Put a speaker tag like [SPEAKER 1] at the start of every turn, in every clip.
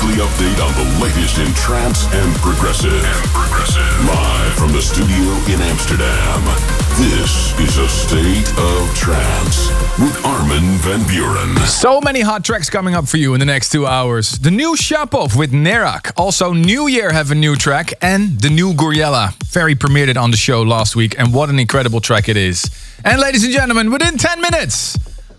[SPEAKER 1] Weekly update on the latest in trance and progressive. And progressive. Live from the studio in Amsterdam. This is a state of trance with Armin van Buuren.
[SPEAKER 2] So many hot tracks coming up for you in the next two hours. The new Shapov with Nerak. Also, New Year have a new track. And the new Gouryella. Very premiered it on the show last week. And what an incredible track it is. And ladies and gentlemen, within 10 minutes,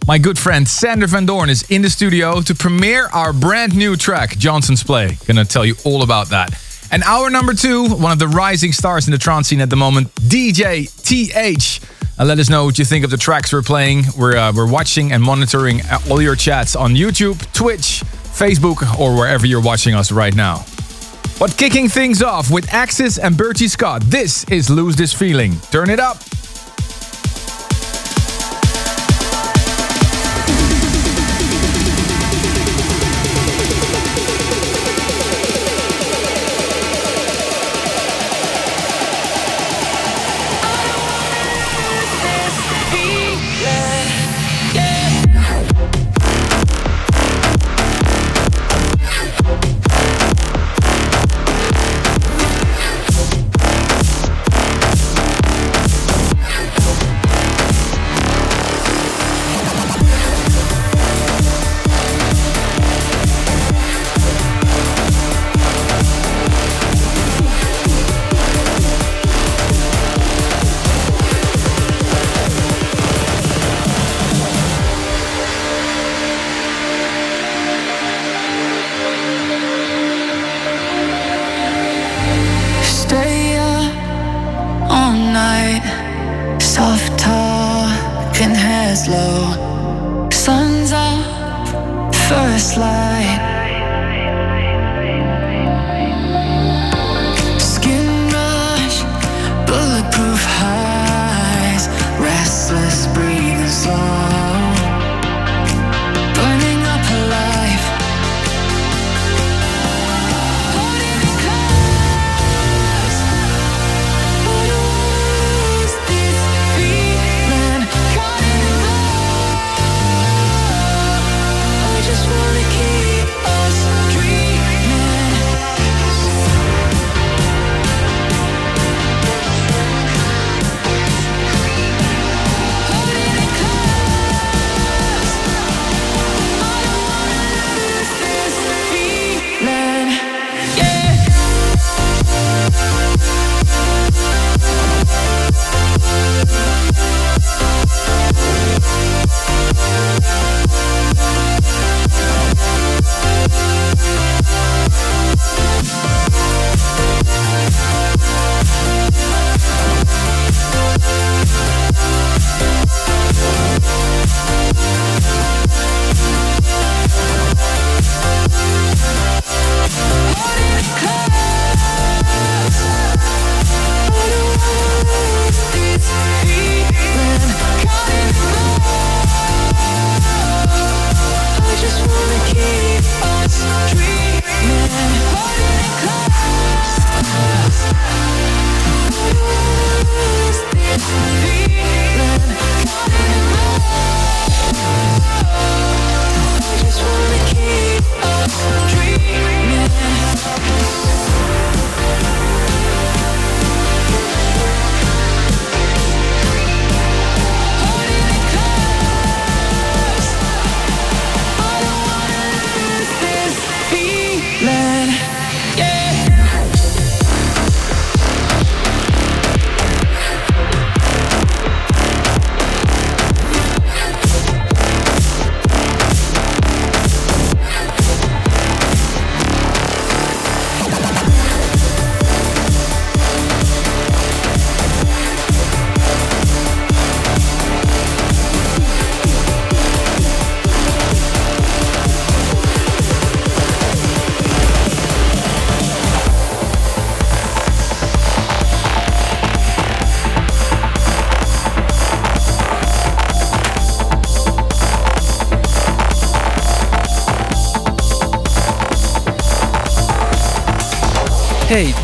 [SPEAKER 2] my good friend Sander Van Doorn is in the studio to premiere our brand new track, Johnson's Play. Gonna tell you all about that. And our number two, one of the rising stars in the trance scene at the moment, DJ TH. Uh, let us know what you think of the tracks we're playing. We're, uh, we're watching and monitoring all your chats on YouTube, Twitch, Facebook, or wherever you're watching us right now. But kicking things off with Axis and Bertie Scott, this is Lose This Feeling. Turn it up.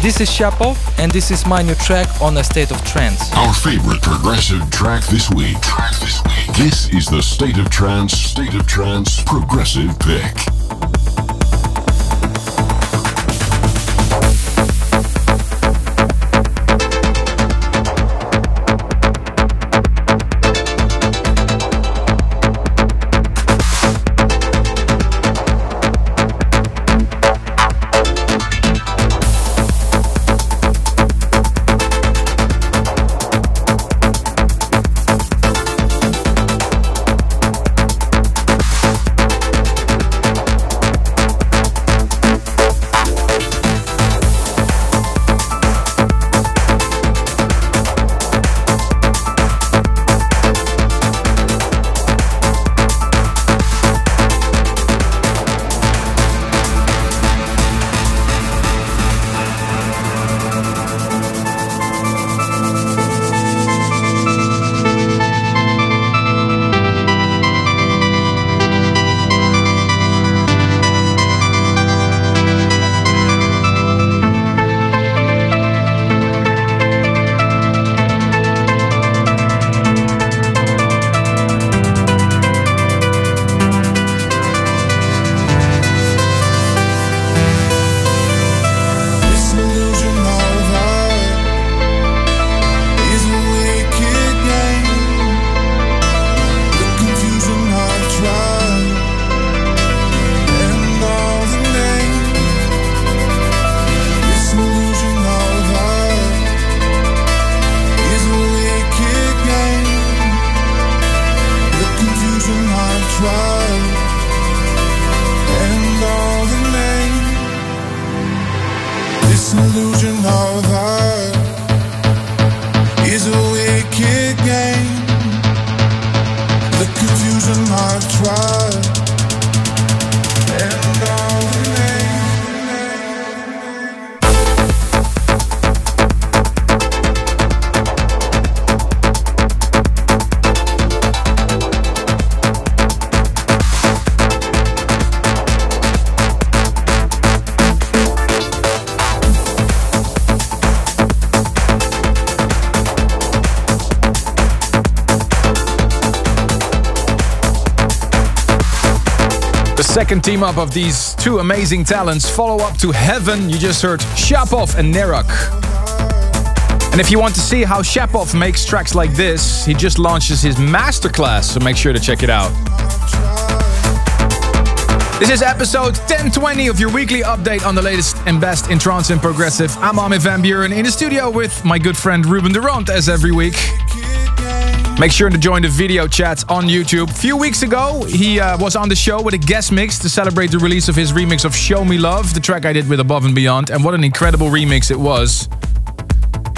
[SPEAKER 3] This
[SPEAKER 4] is Shapov, and this is my new track on A State of Trance.
[SPEAKER 1] Our favorite progressive track this week. Track this week. This is the State of Trance, State of Trance progressive pick.
[SPEAKER 2] Second team up of these two amazing talents follow up to Heaven. You just heard Shapov and Nerak. And if you want to see how Shapov makes tracks like this, he just launches his masterclass, so make sure to check it out. This is episode 1020 of your weekly update on the latest and best in trance and progressive. I'm Armin van Buuren in the studio with my good friend Ruben de Ronde as every week. Make sure to join the video chats on YouTube. A few weeks ago, he uh, was on the show with a guest mix to celebrate the release of his remix of Show Me Love, the track I did with Above and Beyond. And what an incredible remix it was.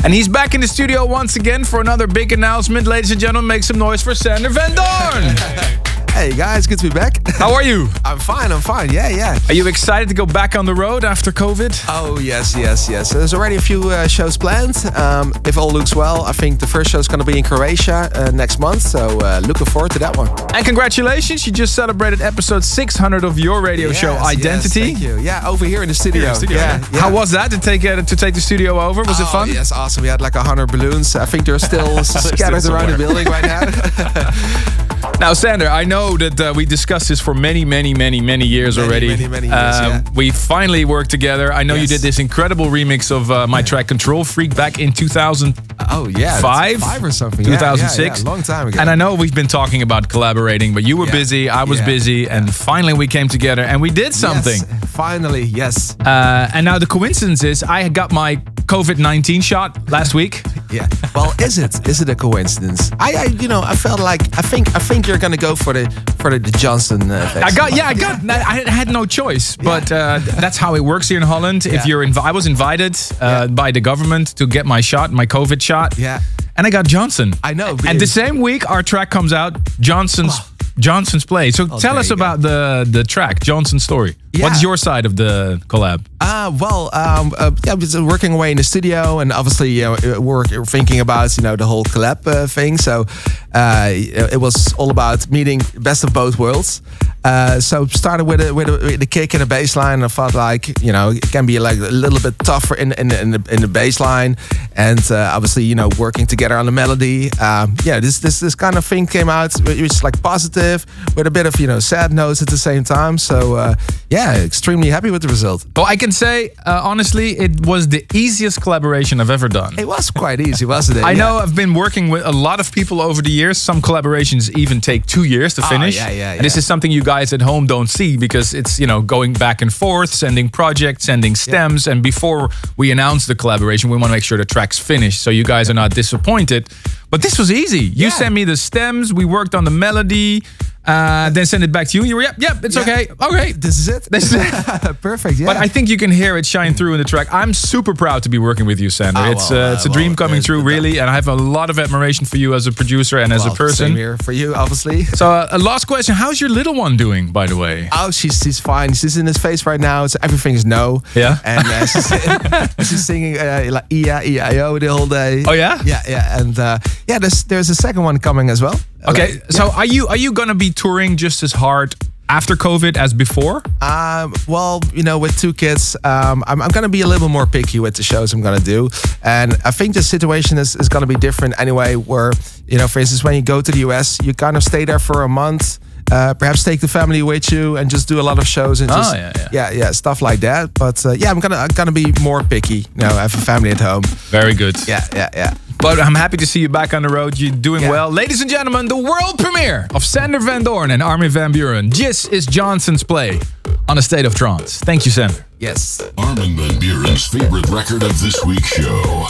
[SPEAKER 2] And he's back in the studio once again for another big announcement. Ladies and gentlemen, make some noise for Sander Van Doorn.
[SPEAKER 5] Hey guys, good to be back.
[SPEAKER 2] How are you?
[SPEAKER 5] I'm fine, I'm fine. Yeah, yeah.
[SPEAKER 2] Are you excited to go back on the road after COVID?
[SPEAKER 5] Oh, yes, yes, yes. There's already a few uh, shows planned. Um, if all looks well, I think the first show is going to be in Croatia uh, next month. So uh, looking forward to that one.
[SPEAKER 2] And congratulations, you just celebrated episode 600 of your radio show Identity.
[SPEAKER 5] Yes, thank you. Yeah, over here in the studio.
[SPEAKER 2] Here in the studio,
[SPEAKER 5] yeah,
[SPEAKER 2] yeah. How was that to take uh, to take the studio over? Was it
[SPEAKER 5] Oh,
[SPEAKER 2] fun?
[SPEAKER 5] Yes, awesome. We had like a hundred balloons. I think they're still scattered
[SPEAKER 2] still
[SPEAKER 5] around the building right now.
[SPEAKER 2] Now, Sander, I know that uh, we discussed this for many, many, many, many years
[SPEAKER 5] Many,
[SPEAKER 2] already.
[SPEAKER 5] many, many years,
[SPEAKER 2] Uh,
[SPEAKER 5] yeah.
[SPEAKER 2] We finally worked together. I know you did this incredible remix of uh, my track Control Freak back in 2000.
[SPEAKER 5] oh yeah, Five? five or something.
[SPEAKER 2] 2006.
[SPEAKER 5] Yeah, yeah, long time ago.
[SPEAKER 2] And I know we've been talking about collaborating, but you were busy, I was busy, and finally we came together and we did something.
[SPEAKER 5] Yes, finally, yes.
[SPEAKER 2] Uh, and now the coincidence is I got my COVID 19 shot last week.
[SPEAKER 5] Yeah. Well, is it is it a coincidence? I, I you know I felt like I think I think you're gonna go for the for the, the Johnson. Uh,
[SPEAKER 2] I got yeah, I got. I had no choice, but uh, that's how it works here in Holland. If you're, inv- I was invited uh,
[SPEAKER 5] Yeah.
[SPEAKER 2] by the government to get my shot, my COVID shot.
[SPEAKER 5] Yeah.
[SPEAKER 2] and I got Johnson.
[SPEAKER 5] I know,
[SPEAKER 2] And the same week, our track comes out, Johnson's Johnson's play. So tell
[SPEAKER 5] Oh. there
[SPEAKER 2] us
[SPEAKER 5] you go.
[SPEAKER 2] about the the track, Johnson's story.
[SPEAKER 5] Yeah.
[SPEAKER 2] What's your side of the collab?
[SPEAKER 5] Uh, well, um, uh, yeah, I was working away in the studio, and obviously, you know, we're we're thinking about you know the whole collab uh, thing. So uh, it was all about meeting best of both worlds. Uh, so started with a, with, a, with a kick and a bass line. I felt like you know it can be like a little bit tougher in in, in the in the bass line, and uh, obviously you know working together on the melody. Um, yeah, this this this kind of thing came out, which is like positive with a bit of you know sad notes at the same time. So uh, yeah, extremely happy with the result.
[SPEAKER 2] Well, I can say uh, honestly, it was the easiest collaboration I've ever done.
[SPEAKER 5] It was quite easy, wasn't it?
[SPEAKER 2] I
[SPEAKER 5] Yeah.
[SPEAKER 2] know I've been working with a lot of people over the years. Some collaborations even take two years to
[SPEAKER 5] Oh,
[SPEAKER 2] finish.
[SPEAKER 5] yeah, yeah,
[SPEAKER 2] And this is something you guys at home don't see because it's, you know, going back and forth, sending projects, sending stems. And before we announce the collaboration, we want to make sure the track's finished so you guys are not disappointed. But this was easy. You
[SPEAKER 5] Yeah.
[SPEAKER 2] sent me the stems, we worked on the melody, uh, then send it back to you. You were, yep, yep, it's
[SPEAKER 5] Yeah.
[SPEAKER 2] okay. Okay.
[SPEAKER 5] This is it.
[SPEAKER 2] This is it.
[SPEAKER 5] Perfect. Yeah.
[SPEAKER 2] But I think you can hear it shine through in the track. I'm super proud to be working with you, Sander.
[SPEAKER 5] Oh,
[SPEAKER 2] it's
[SPEAKER 5] well,
[SPEAKER 2] uh, it's a
[SPEAKER 5] uh,
[SPEAKER 2] dream coming true, really, and I have a lot of admiration for you as a producer and as a person.
[SPEAKER 5] Same here for you, obviously.
[SPEAKER 2] So, uh, a last question: How's your little one doing, by the way?
[SPEAKER 5] Oh, she's she's fine. She's in his face right now. It's everything is no.
[SPEAKER 2] Yeah?
[SPEAKER 5] and uh, she's, she's singing uh, like Ia Ia the whole day.
[SPEAKER 2] Oh, yeah?
[SPEAKER 5] yeah, yeah. And uh, yeah, there's there's a second one coming as well.
[SPEAKER 2] Okay,
[SPEAKER 5] Like,
[SPEAKER 2] so are you are you gonna be touring just as hard after COVID as before?
[SPEAKER 5] Um, well, you know, with two kids, um, I'm, I'm going to be a little bit more picky with the shows I'm going to do. And I think the situation is, is going to be different anyway, where, you know, for instance, when you go to the US, you kind of stay there for a month. Uh, perhaps take the family with you and just do a lot of shows and
[SPEAKER 2] Oh,
[SPEAKER 5] just
[SPEAKER 2] yeah, yeah.
[SPEAKER 5] yeah yeah stuff like that. But uh, yeah, I'm gonna I'm gonna be more picky. You know, I have a family at home.
[SPEAKER 2] Very good.
[SPEAKER 5] Yeah, yeah, yeah.
[SPEAKER 2] But I'm happy to see you back on the road. You're doing
[SPEAKER 5] Yeah.
[SPEAKER 2] well. Ladies and gentlemen, the world premiere of Sander Van Doorn and Armin Van Buuren. This is Johnson's play on a state of trance. Thank you, Sander.
[SPEAKER 5] Yes.
[SPEAKER 1] Armin Van Buuren's favorite record of this week's show.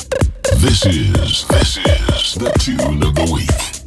[SPEAKER 1] This is, this is the tune of the week.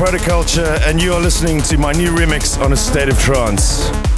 [SPEAKER 6] Protoculture, and you are listening to my new remix on A State of Trance.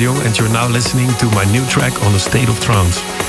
[SPEAKER 7] Jong, and you're now listening to my new track on the State of Trance.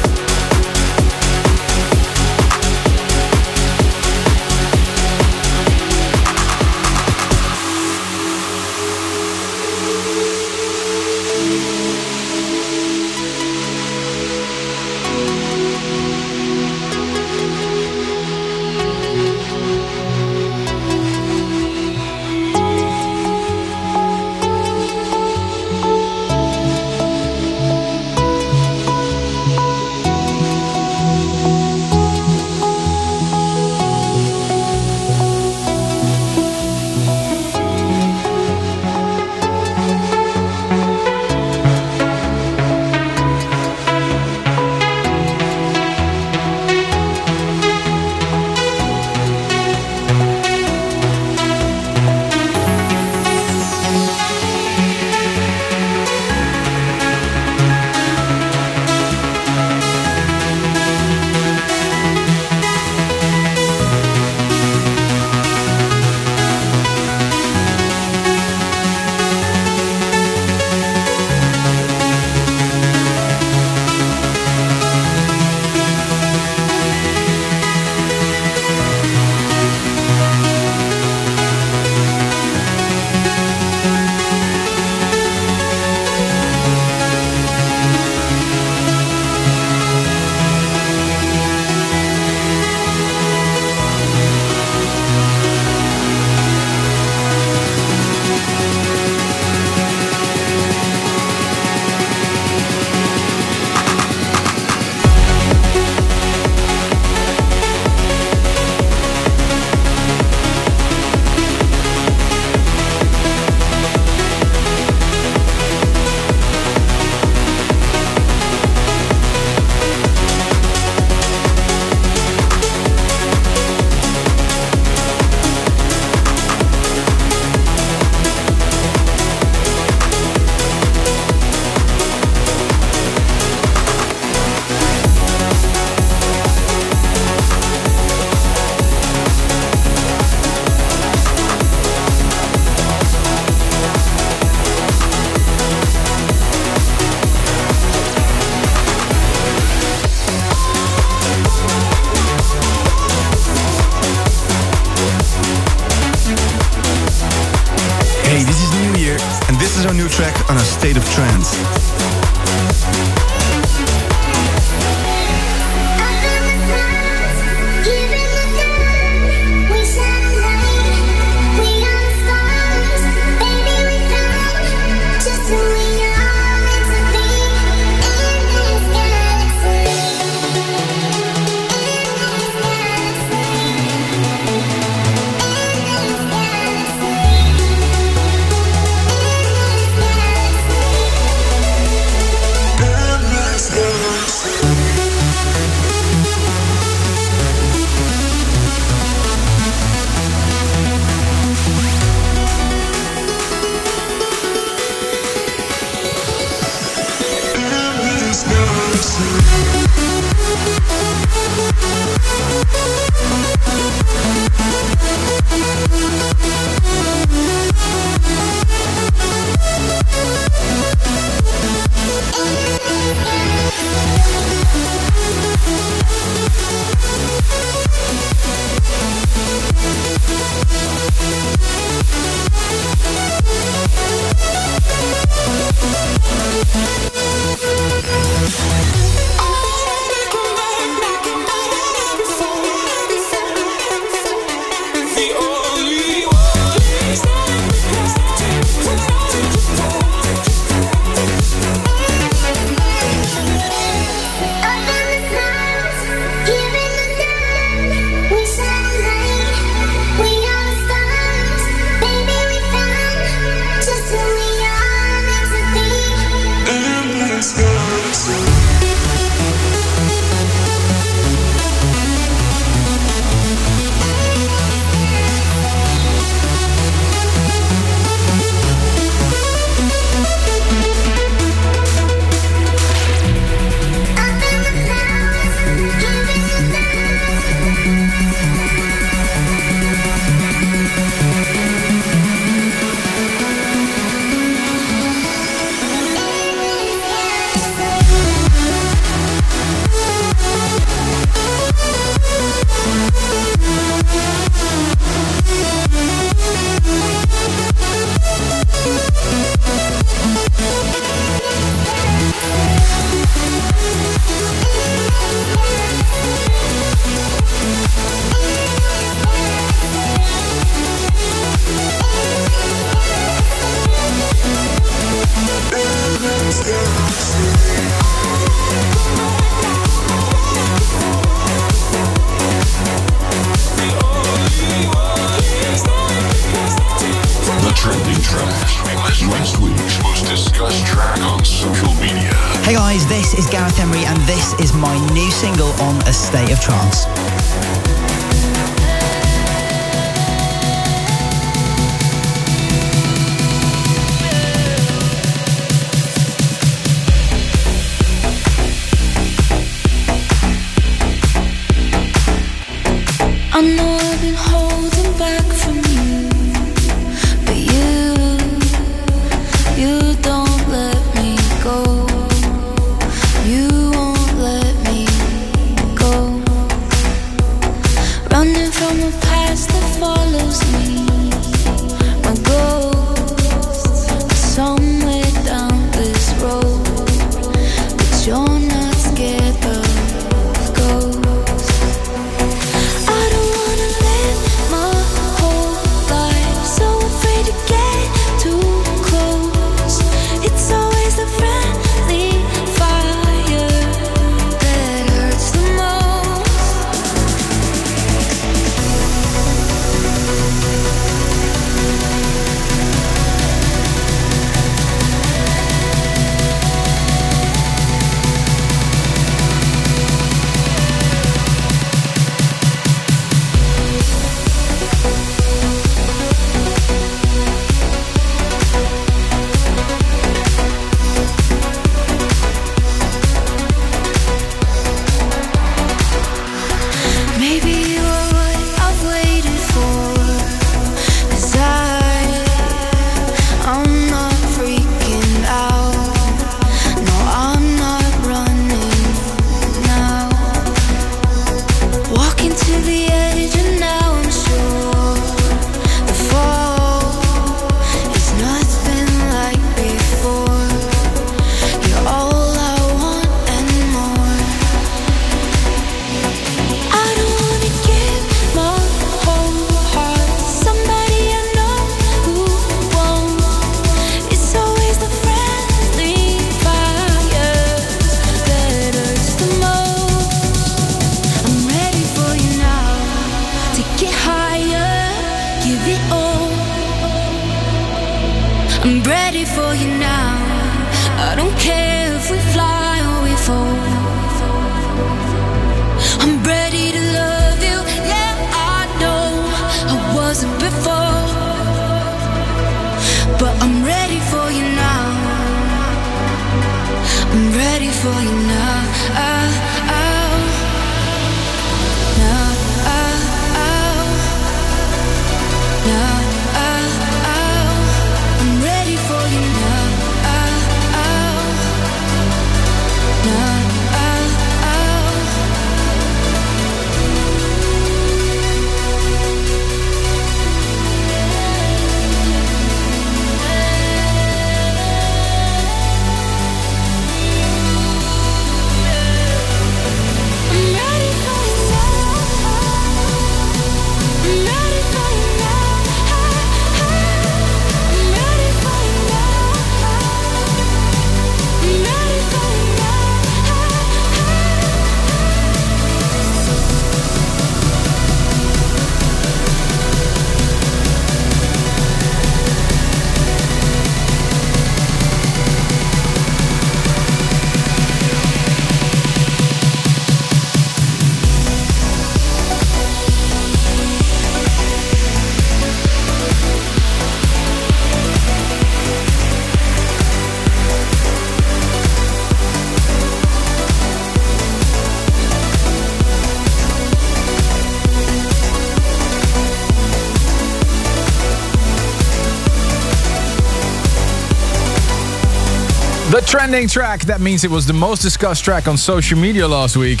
[SPEAKER 1] Trending track,
[SPEAKER 3] that
[SPEAKER 2] means it was the most discussed track on social media last week.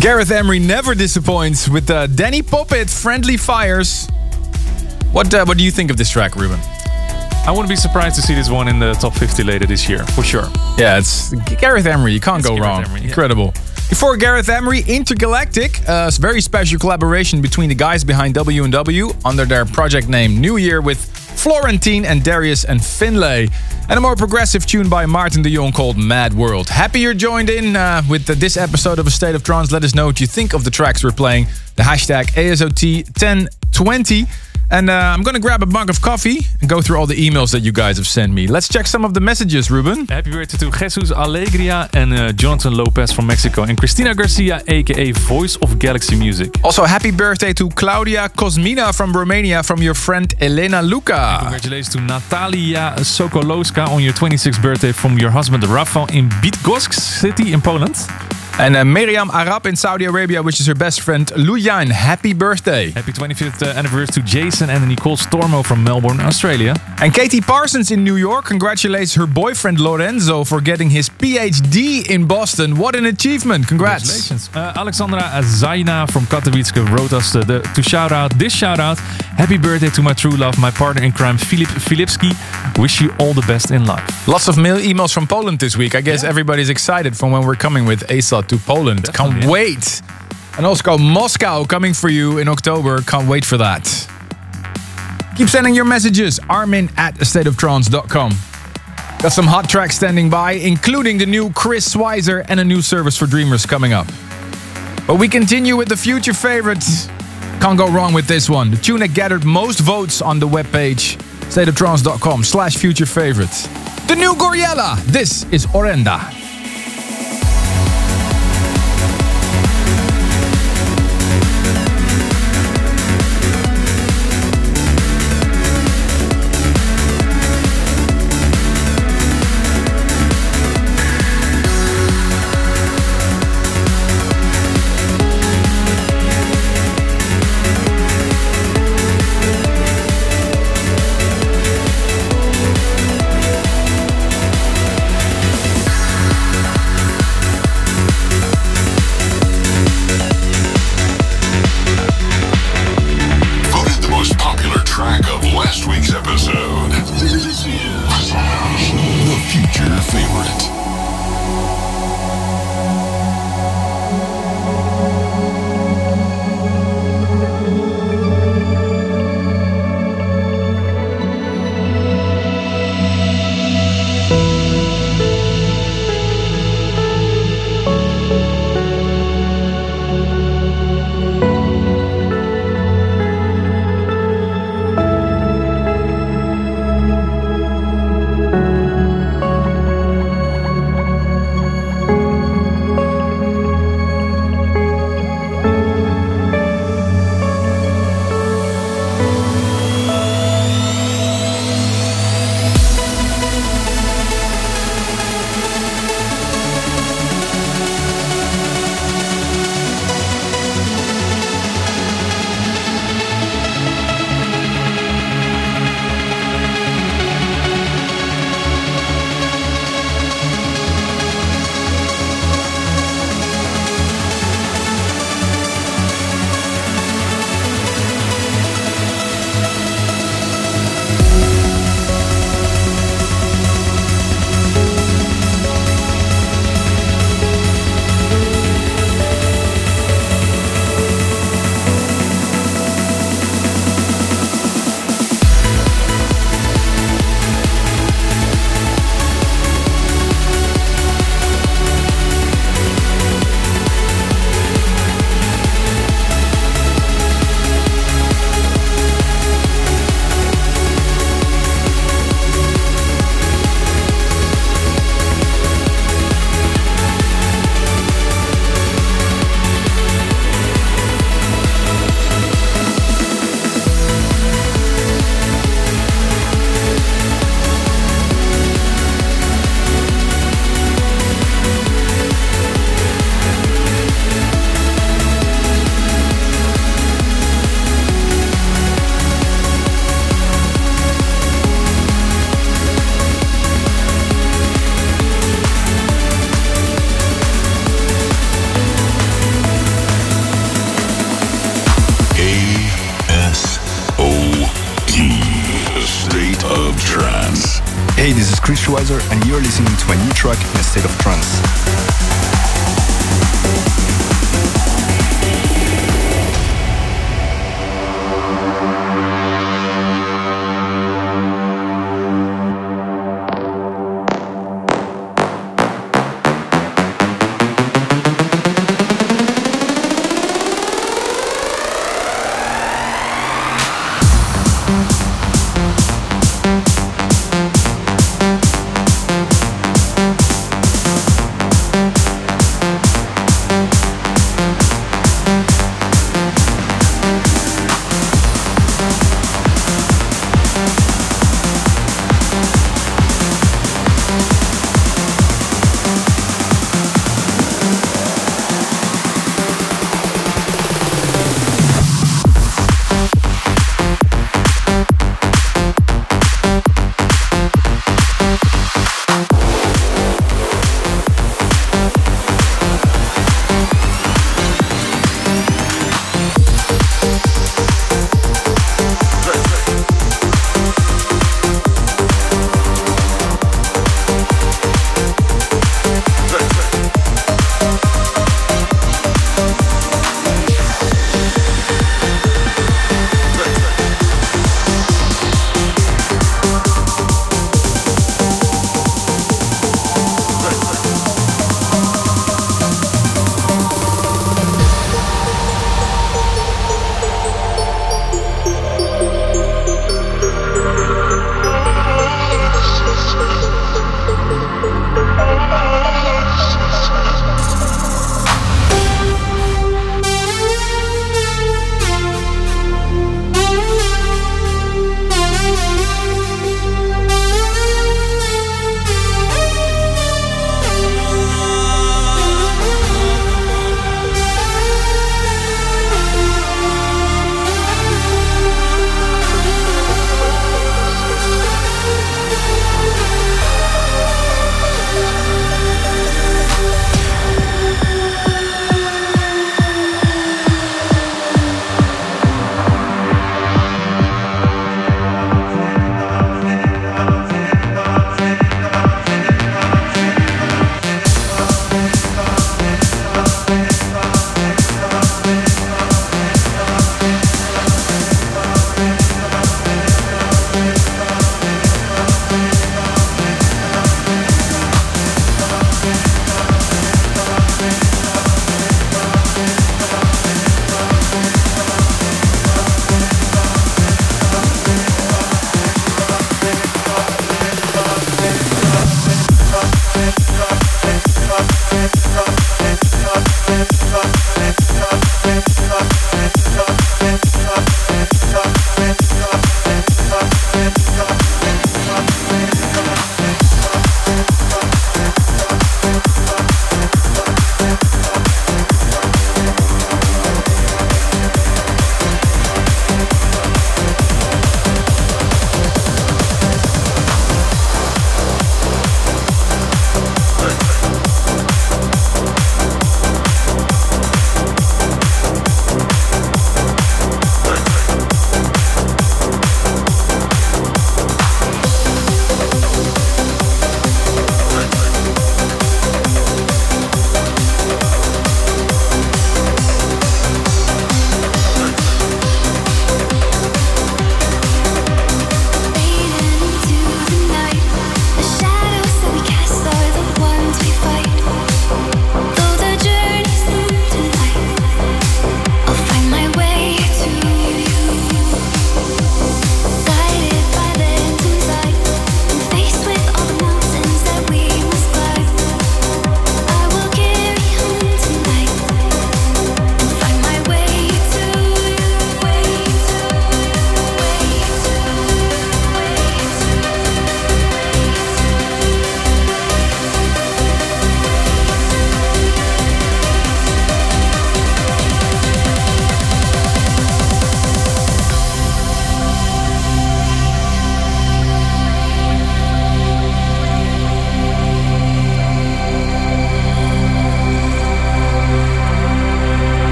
[SPEAKER 2] Gareth Emery never disappoints with uh, Danny Poppet, Friendly Fires. What, uh, what do you think of this track, Ruben?
[SPEAKER 8] I wouldn't be surprised to see this one in the top 50 later this year, for sure.
[SPEAKER 2] Yeah, it's Gareth Emery. You can't
[SPEAKER 8] It's
[SPEAKER 2] go
[SPEAKER 8] Gareth
[SPEAKER 2] wrong.
[SPEAKER 8] Emery, yeah.
[SPEAKER 2] Incredible. Before Gareth Emery, Intergalactic, a very special collaboration between the guys behind W&W under their project name NWYR with Florentine and Darius and Finlay. And a more progressive tune by Martin de Jong called Mad World. Happy you're joined in uh, with this episode of A State of Trance. Let us know what you think of the tracks we're playing. The hashtag ASOT1020. And uh, I'm going to grab a mug of coffee and go through all the emails that you guys have sent me. Let's check some of the messages, Ruben.
[SPEAKER 8] Happy birthday to Jesus Alegria and uh, Jonathan Lopez from Mexico and Christina Garcia, aka Voice of Galaxy Music.
[SPEAKER 2] Also, happy birthday to Claudia Kosmina from Romania from your friend Elena Luca.
[SPEAKER 8] Congratulations to Natalia Sokolowska on your 26th birthday from your husband Rafał in Bydgoszcz city in Poland.
[SPEAKER 2] And uh, Miriam Arab in Saudi Arabia wishes her best friend Luyan happy birthday.
[SPEAKER 8] Happy 25th uh, anniversary to Jason and Nicole Stormo from Melbourne, Australia.
[SPEAKER 2] And Katie Parsons in New York congratulates her boyfriend Lorenzo for getting his PhD in Boston. What an achievement! Congrats.
[SPEAKER 8] Congratulations. Uh, Alexandra Zaina from Katowice wrote us the, to shout out this shout out. Happy birthday to my true love, my partner in crime, Filip Filipski. Wish you all the best in life.
[SPEAKER 2] Lots of mail emails from Poland this week. I guess everybody's excited from when we're coming with ASOT to Poland. Can't
[SPEAKER 8] yeah.
[SPEAKER 2] wait. And also Moscow coming for you in October. Can't wait for that. Keep sending your messages. Armin at stateoftrance.com. Got some hot tracks standing by, including the new Chris Schweizer and a new service for Dreamers coming up. But we continue with the future favorites. Can't go wrong with this one. The tune that gathered most votes on the webpage, stateoftrance.com slash future favorites. The new Gouryella. This is Orenda.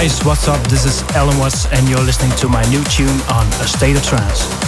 [SPEAKER 6] Guys, what's up? This is Allen Watts, and you're listening to my new tune on A State of Trance.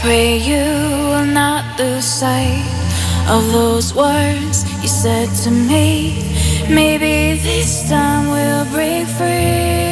[SPEAKER 9] Pray you will not lose sight of those words you said to me.
[SPEAKER 6] Maybe this time we'll break free.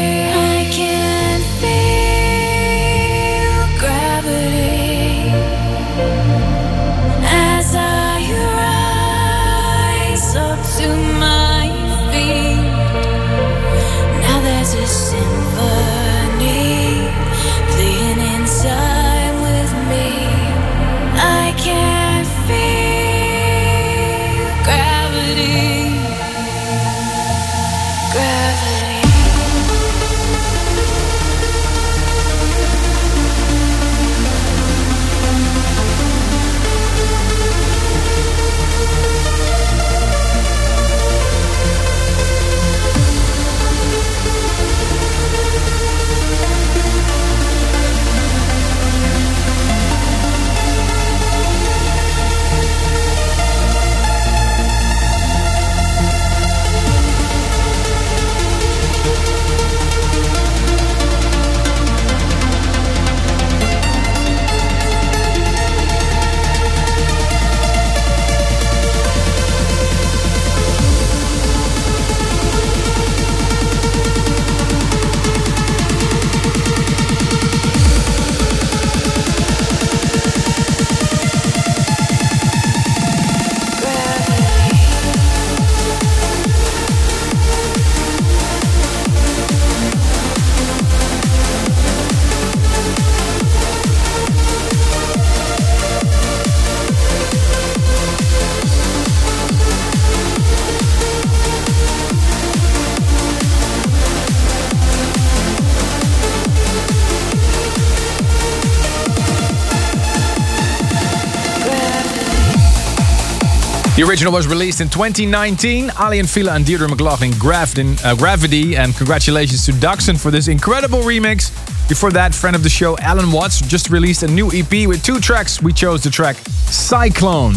[SPEAKER 2] The original was released in 2019. Aly and Fila and Deirdre McLaughlin Grafton, uh, Gravity, and congratulations to Duxon for this incredible remix. Before that, friend of the show Allen Watts just released a new EP with two tracks. We chose the track Cyclone.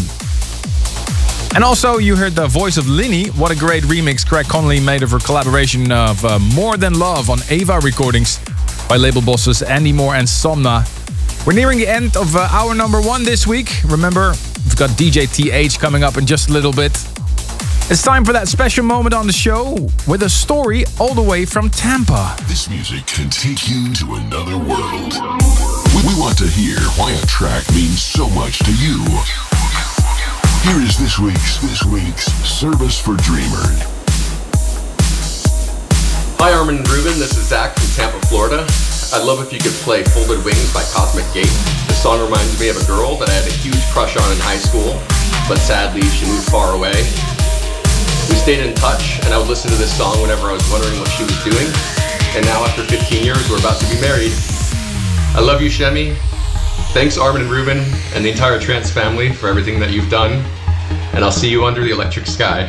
[SPEAKER 2] And also, you heard the voice of Linny. What a great remix Craig Connolly made of her collaboration of uh, More Than Love on Ava Recordings by label bosses Andy Moore and Somna. We're nearing the end of uh, hour number one this week. Remember, we've got DJ TH coming up in just a little bit. It's time for that special moment on the show with a story all the way from Tampa.
[SPEAKER 1] This music can take you to another world. We, we want to hear why a track means so much to you. Here is this week's this week's service for Dreamer.
[SPEAKER 10] Hi, Armin and Ruben. This is Zach from Tampa, Florida. I'd love if you could play Folded Wings by Cosmic Gate. This song reminds me of a girl that I had a huge crush on in high school, but sadly she moved far away. We stayed in touch, and I would listen to this song whenever I was wondering what she was doing. And now, after 15 years, we're about to be married. I love you, Shemi. Thanks, Armin and Ruben, and the entire Trance family for everything that you've done. And I'll see you under the electric sky.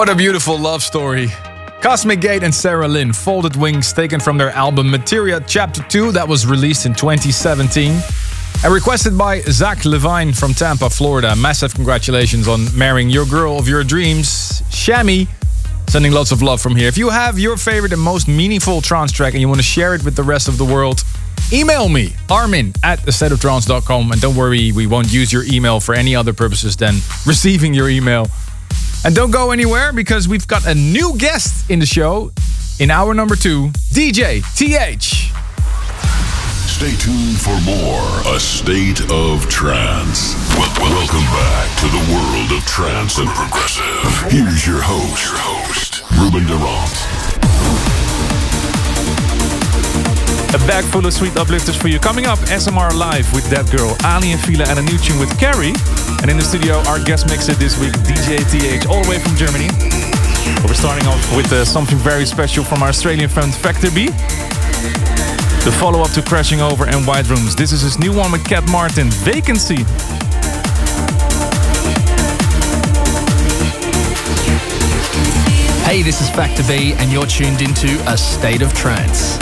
[SPEAKER 2] What a beautiful love story. Cosmic Gate and Sarah Lynn, Folded Wings, taken from their album Materia Chapter 2, that was released in 2017. And requested by Zach Levine from Tampa, Florida. Massive congratulations on marrying your girl of your dreams, Shammy. Sending lots of love from here. If you have your favorite and most meaningful trance track and you want to share it with the rest of the world, email me, armin at thestateoftrance.com. And don't worry, we won't use your email for any other purposes than receiving your email. And don't go anywhere because we've got a new guest in the show in hour number two, DJ TH.
[SPEAKER 1] Stay tuned for more A State of Trance. Wel- welcome back to the world of trance and progressive. Here's your host, your host, Ruben de Ronde.
[SPEAKER 8] A bag full of sweet uplifters for you. Coming up, SMR Live with that girl, Aly and Fila, and a new tune with Carrie. And in the studio, our guest mixer this week, DJ TH, all the way from Germany. But we're starting off with uh, something very special from our Australian friend Factor B. The follow up to Crashing Over and White Rooms. This is his new one with Cat Martin, Vacancy.
[SPEAKER 6] Hey, this is Factor B, and you're tuned into A State of Trance.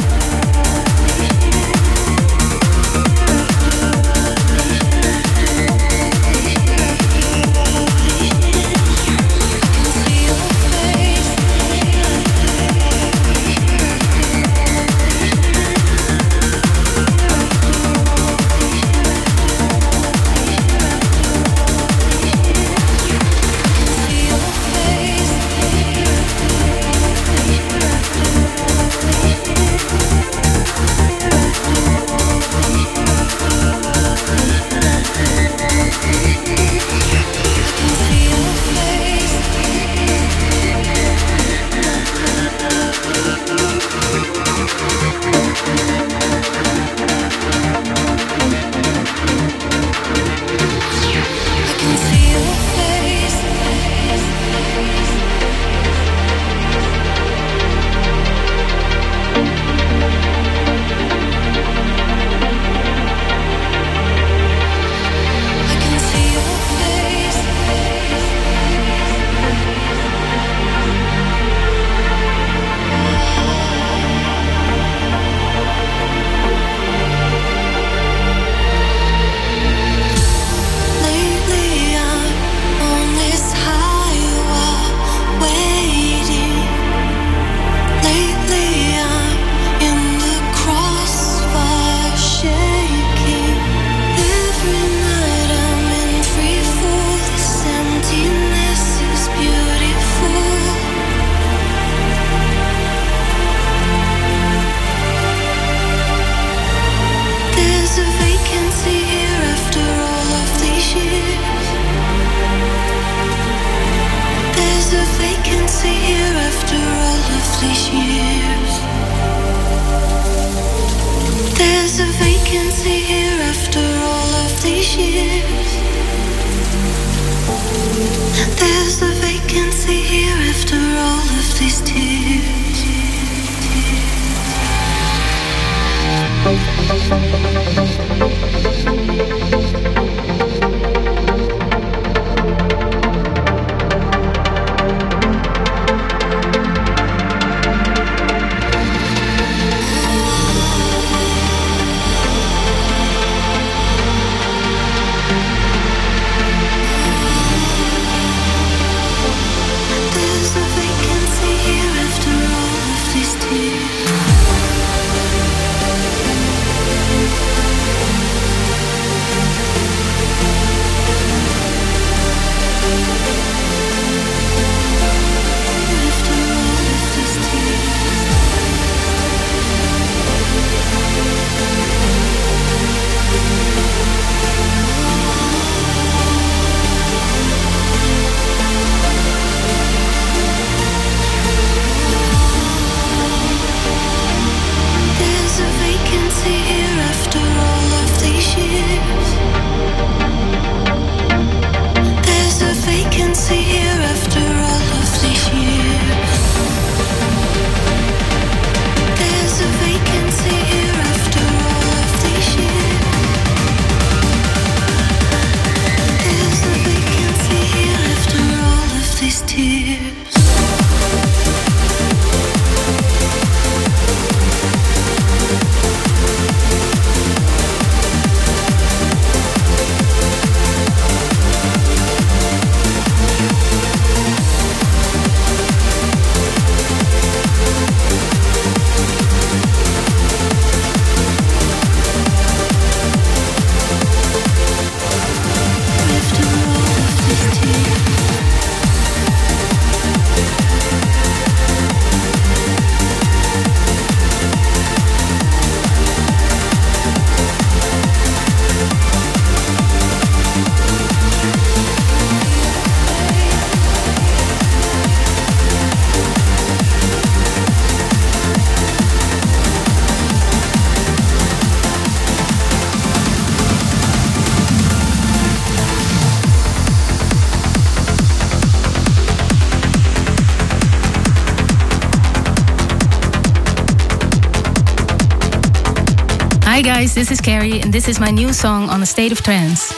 [SPEAKER 3] This is Carrie, and this is my new song on
[SPEAKER 11] the
[SPEAKER 6] State of Trance.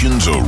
[SPEAKER 6] stations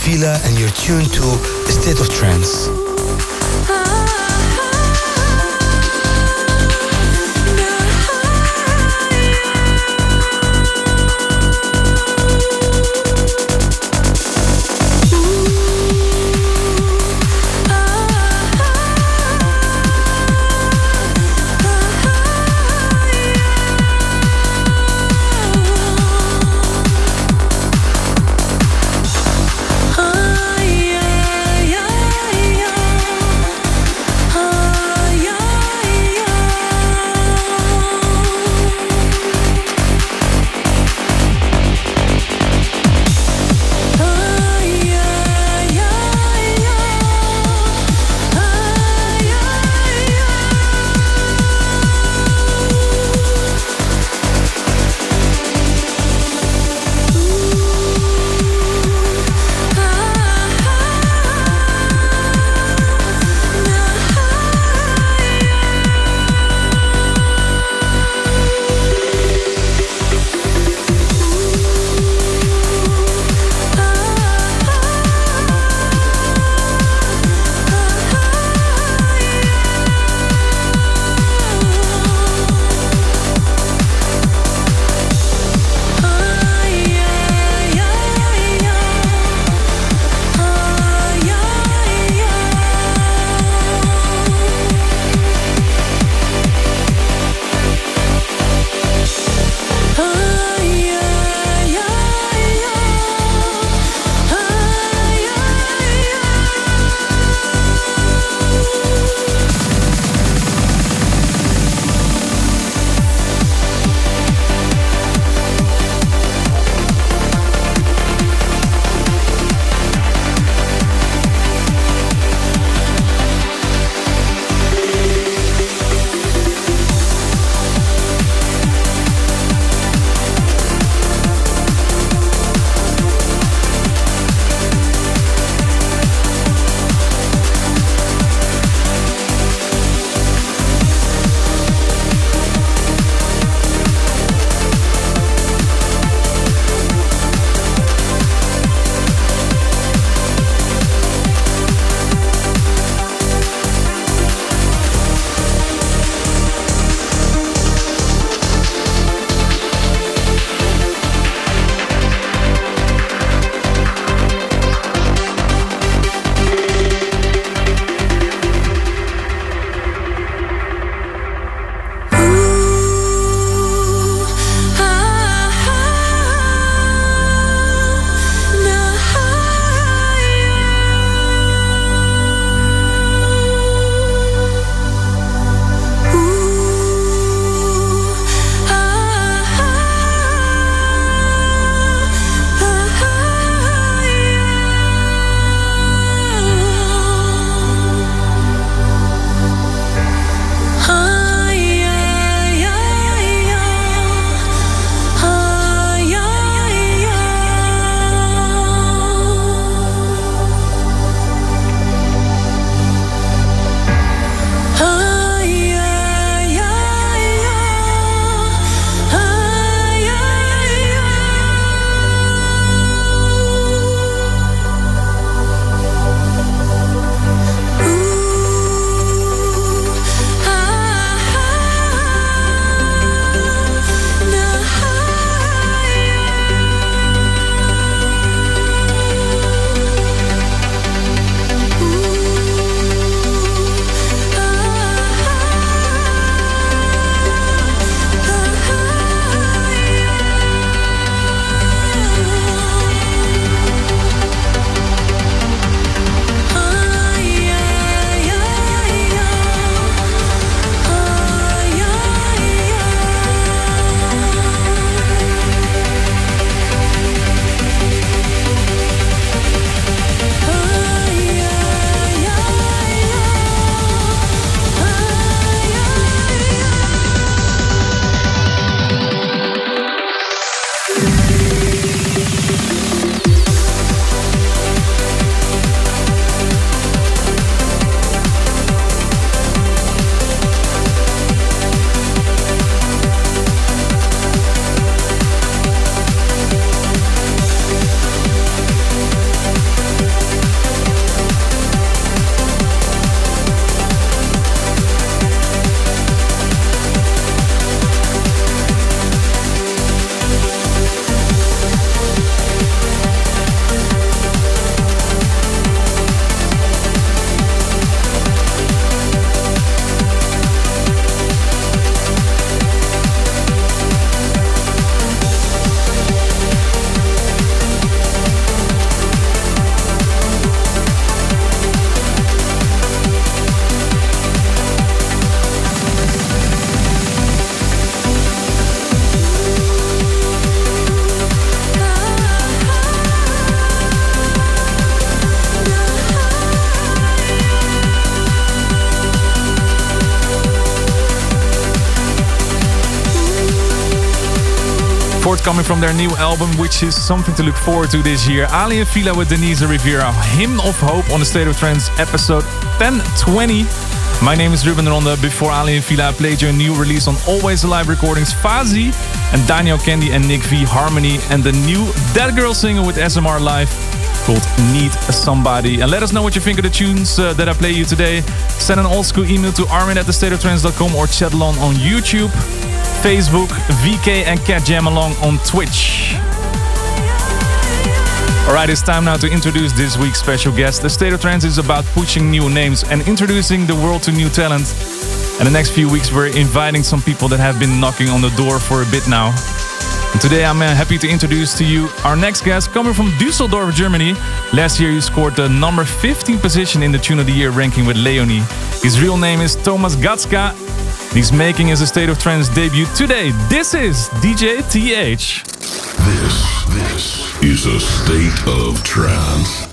[SPEAKER 6] Fila, and you're tuned to State of Trance.
[SPEAKER 8] Records coming from their new album, which is something to look forward to this year. Aly and Fila with Denise Rivera, Hymn of Hope on the State of Trance, episode 1020. My name is Ruben Ronde. Before Aly and Fila, I played your new release on Always Alive Recordings, Fazi, and Daniel Kandi and Nick V Harmony, and the new That Girl single with SMR Live called Need Somebody. And let us know what you think of the tunes uh, that I play you today. Send an old school email to armin at thestateoftrance.com or chat along on YouTube, Facebook, VK, and Cat Jam along on Twitch. Alright, it's time now to introduce this week's special guest. The State of Trance is about pushing new names and introducing the world to new talent. And the next few weeks, we're inviting some people that have been knocking on the door for a bit now. And today, I'm uh, happy to introduce to you our next guest coming from Düsseldorf, Germany. Last year, he scored the number 15 position in the Tune of the Year ranking with Leonie. His real name is Thomas Gatska. He's making his State of Trance debut today. This is DJ TH.
[SPEAKER 6] This, this is a state of trance.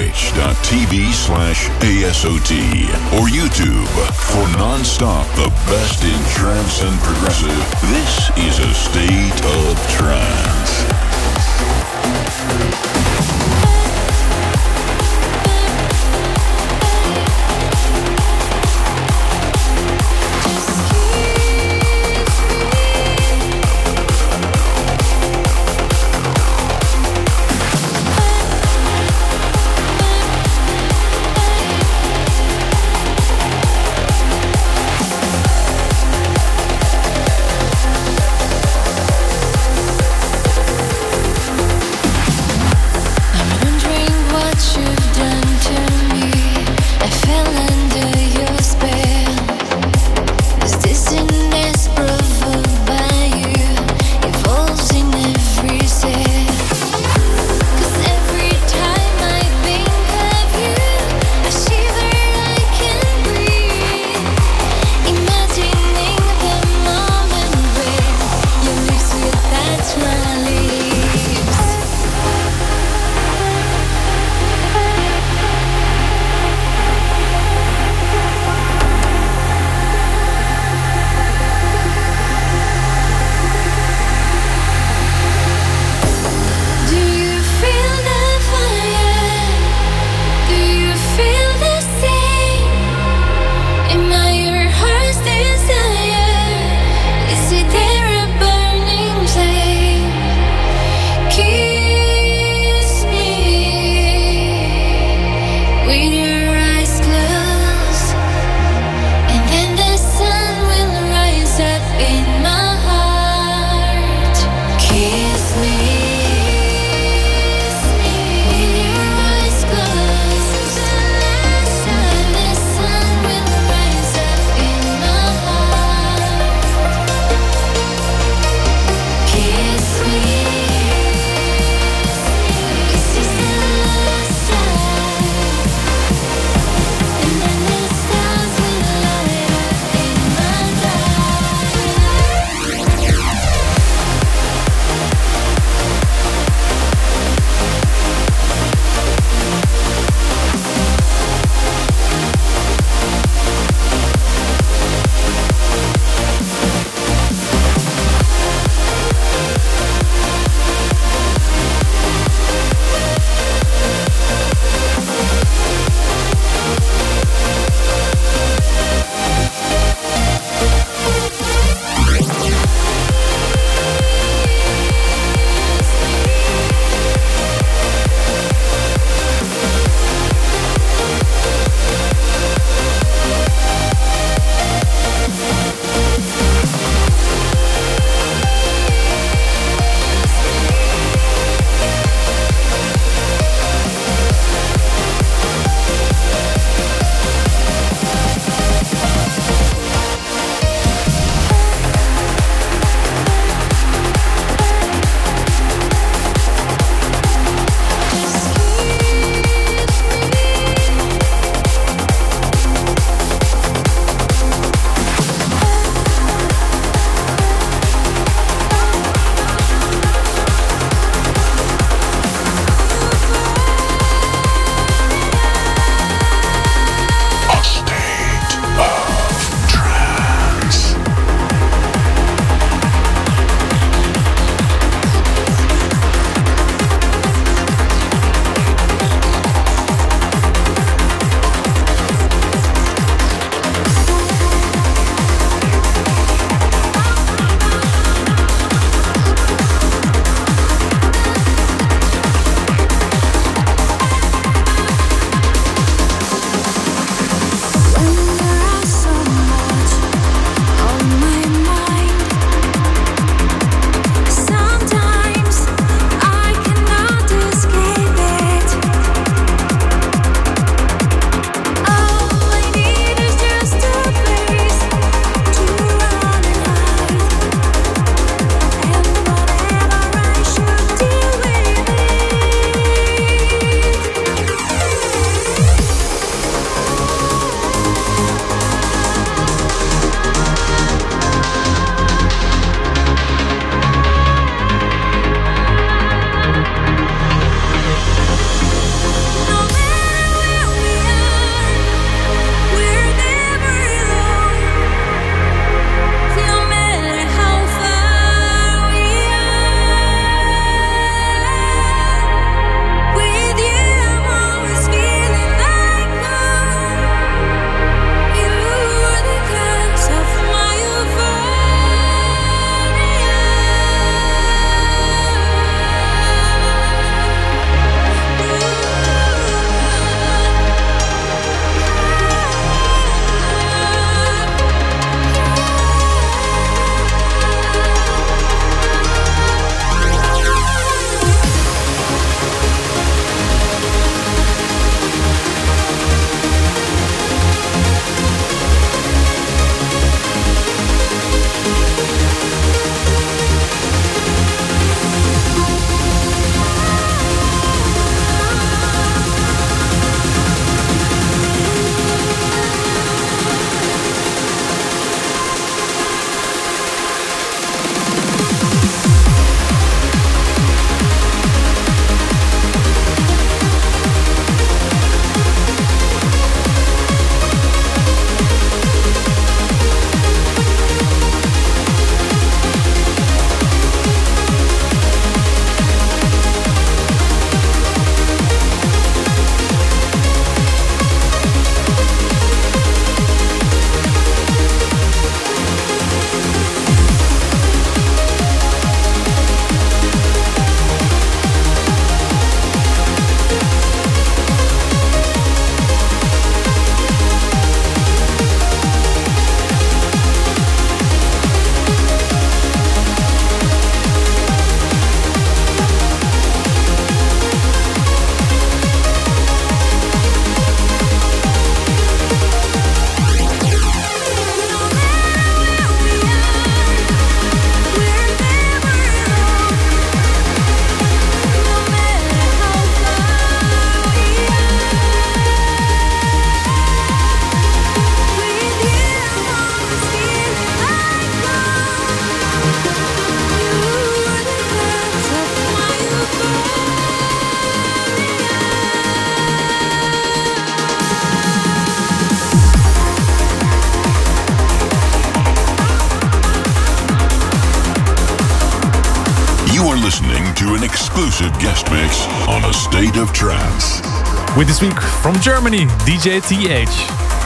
[SPEAKER 1] twitch.tv slash ASOT or YouTube for non-stop the best in trance and progressive. This is a state of trance. Exclusive guest mix on A State of Trance.
[SPEAKER 8] With this week from Germany, DJ TH.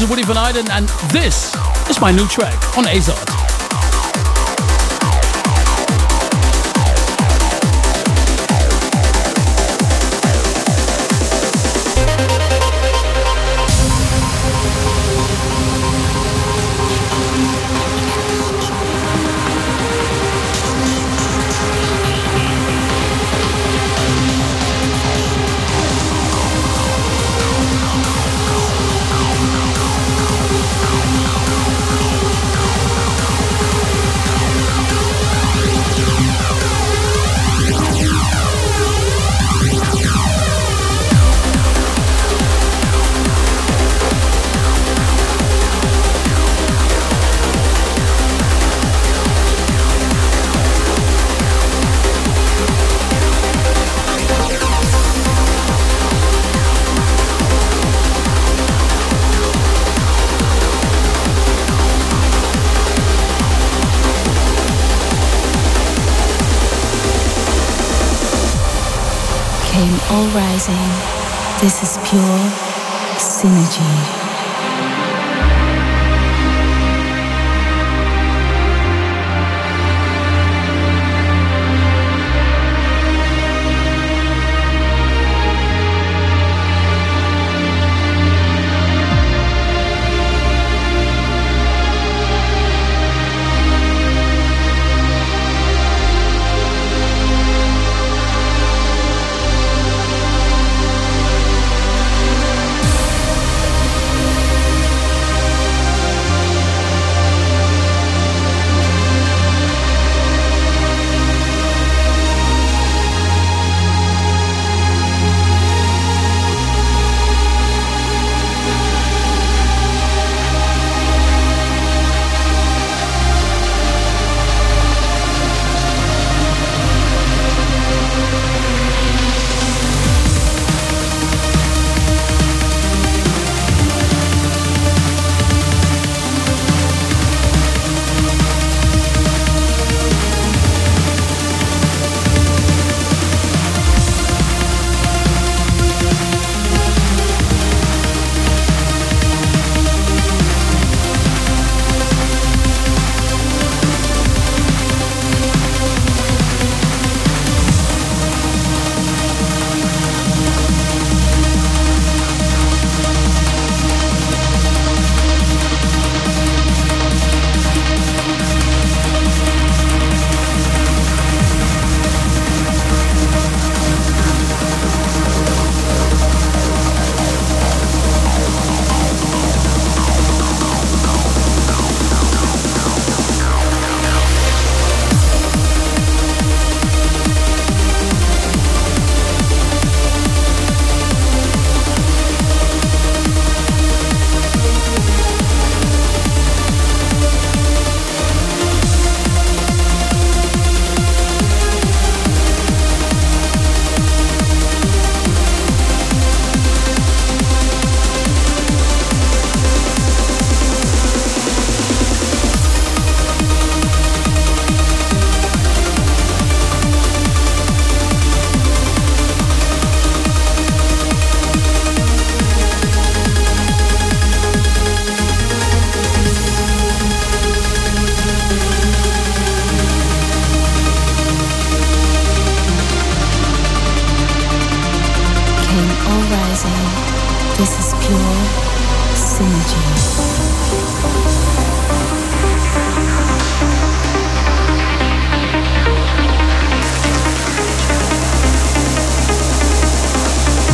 [SPEAKER 12] This is Woody Van Eyden, and this is my new track on
[SPEAKER 13] ASOT.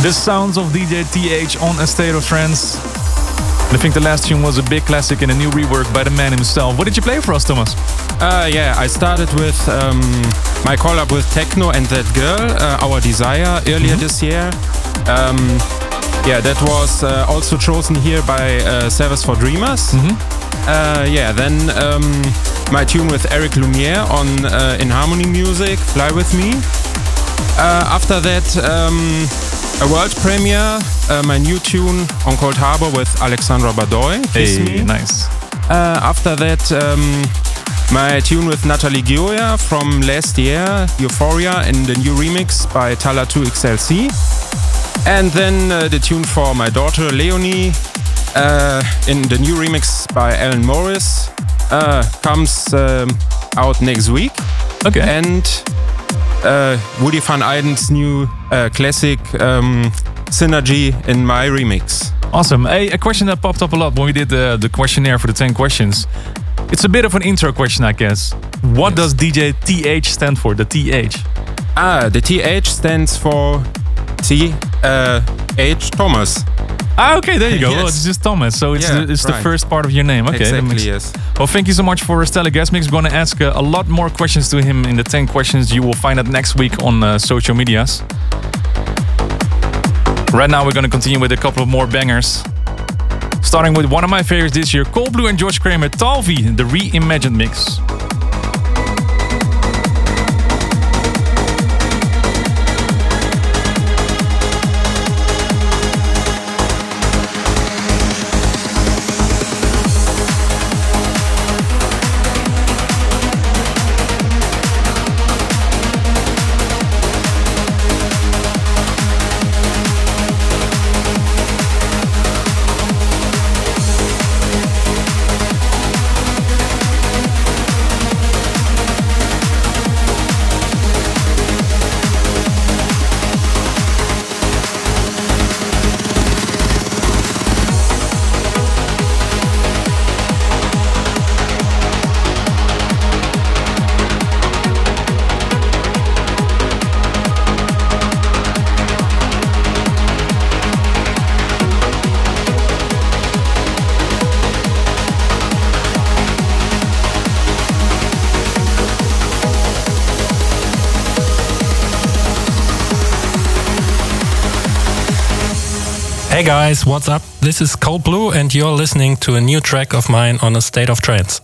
[SPEAKER 8] The sounds of DJ TH on A State of Trance. And I think the last tune was a big classic and a new rework by the man himself. What did you play for us, Thomas?
[SPEAKER 14] Uh, yeah, I started with um, my collab with Techno and that girl, uh, Our Desire, earlier this year. Um, yeah, that was uh, also chosen here by uh, Service for Dreamers. Uh, yeah, then um, my tune with Eric Lumiere on uh, In Harmony Music, Fly With Me. Uh, after that, um, a world premiere, uh, my new tune on Coldharbour with Alexandra Badoy, Kiss
[SPEAKER 8] Hey,
[SPEAKER 14] Me.
[SPEAKER 8] nice.
[SPEAKER 14] Uh, after that, um, my tune with Natalie Gioia from last year, Euphoria, and the new remix by Talla 2XLC. And then uh, the tune for my daughter Leonie uh, in the new remix by Alan Morris uh, comes um, out next week.
[SPEAKER 8] Okay.
[SPEAKER 14] And uh, Woody Van Eyden's new uh, classic um, Synergy in my remix.
[SPEAKER 8] Awesome. Hey, a question that popped up a lot when we did the, the questionnaire for the 10 questions. It's a bit of an intro question, I guess. What does DJ TH stand for? The TH.
[SPEAKER 14] Ah, the TH stands for T uh, H Thomas.
[SPEAKER 8] Ah, okay, there you go.
[SPEAKER 14] Yes.
[SPEAKER 8] It's just Thomas, so it's,
[SPEAKER 14] Yeah,
[SPEAKER 8] the, it's the first part of your name. Okay,
[SPEAKER 14] Exactly,
[SPEAKER 8] makes-
[SPEAKER 14] yes.
[SPEAKER 8] Well, thank you so much for Stella Guest Mix. We're going to ask uh, a lot more questions to him in the 10 questions. You will find out next week on uh, social medias. Right now, we're going to continue with a couple of more bangers. Starting with one of my favorites this year, Cold Blue and George Kramer, Talvi, the reimagined mix.
[SPEAKER 15] Hey guys, what's up? This is Cold Blue, and you're listening to a new track of mine on a state of trance.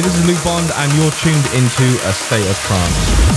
[SPEAKER 16] This is Luke Bond, and you're tuned into a state of trance.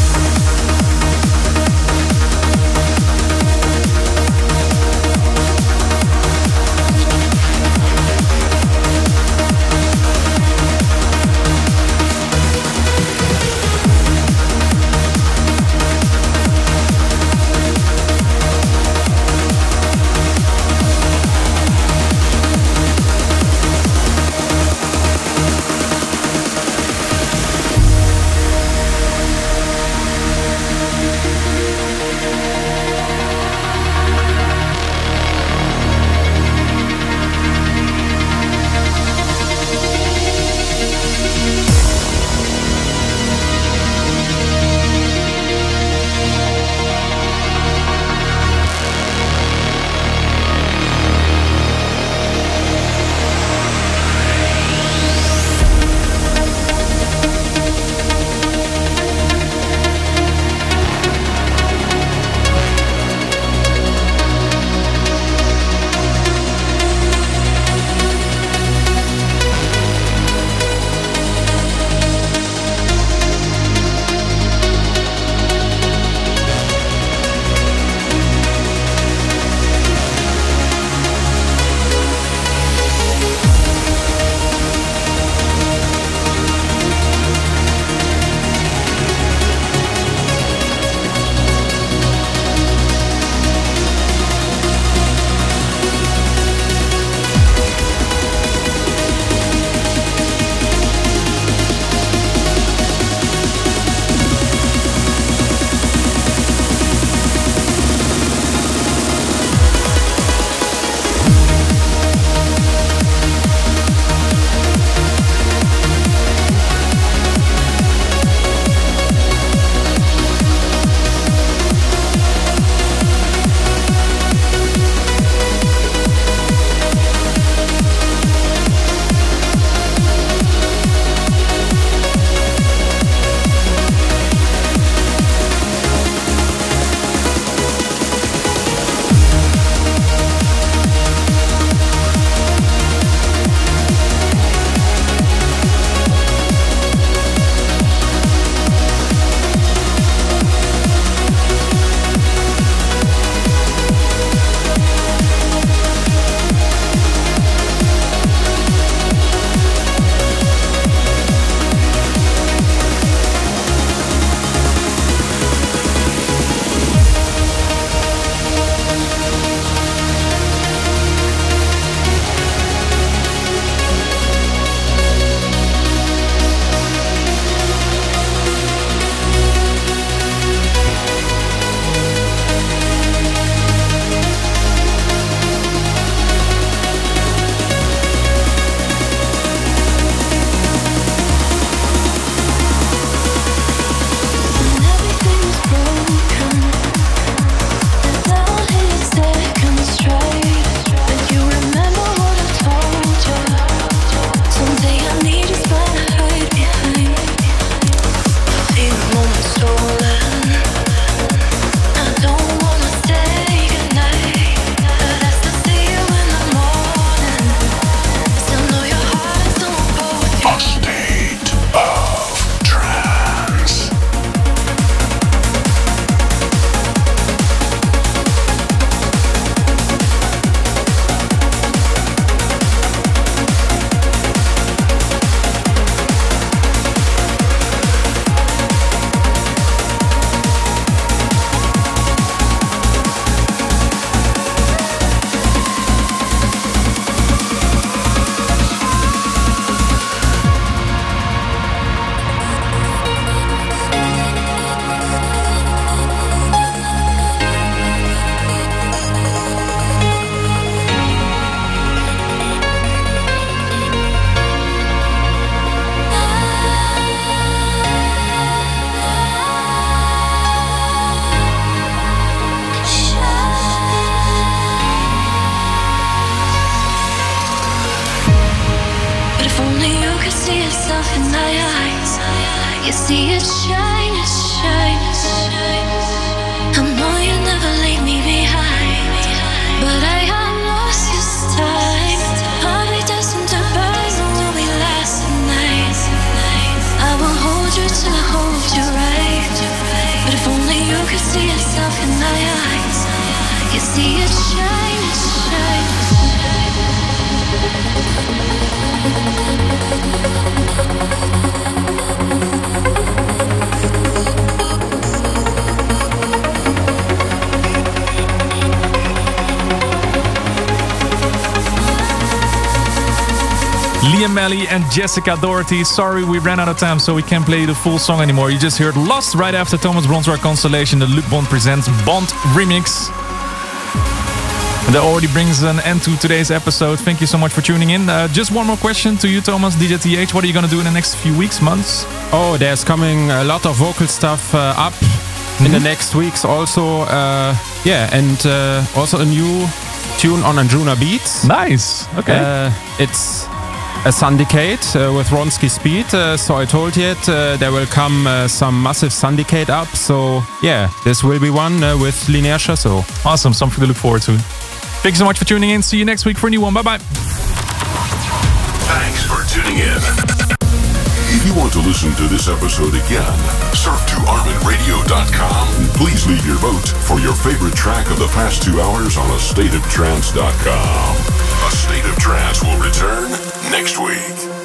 [SPEAKER 8] Jessica Doherty. Sorry, we ran out of time, so we can't play the full song anymore. You just heard Lost right after Thomas Bronzwaer Constellation, the Luke Bond Presents Bond remix. And that already brings an end to today's episode. Thank you so much for tuning in. Uh, just one more question to you, Thomas, DJTH. What are you going to do in the next few weeks, months?
[SPEAKER 14] Oh, there's coming a lot of vocal stuff uh, up in the next weeks also. Uh, yeah, and uh, also a new tune on Anjunabeats.
[SPEAKER 8] Nice. Okay.
[SPEAKER 14] Uh, it's a Syndicate uh, with Ronsky Speed. Uh, so I told yet uh, there will come uh, some massive Syndicate up. So yeah, this will be one uh, with Linnea Schössow.
[SPEAKER 8] Awesome. Something to look forward to. Thank you so much for tuning in. See you next week for a new one. Bye bye.
[SPEAKER 1] Thanks for tuning in. If you want to listen to this episode again, surf to ArminRadio.com and please leave your vote for your favorite track of the past two hours on AstateOfTrance.com. A State of Trance will return next week.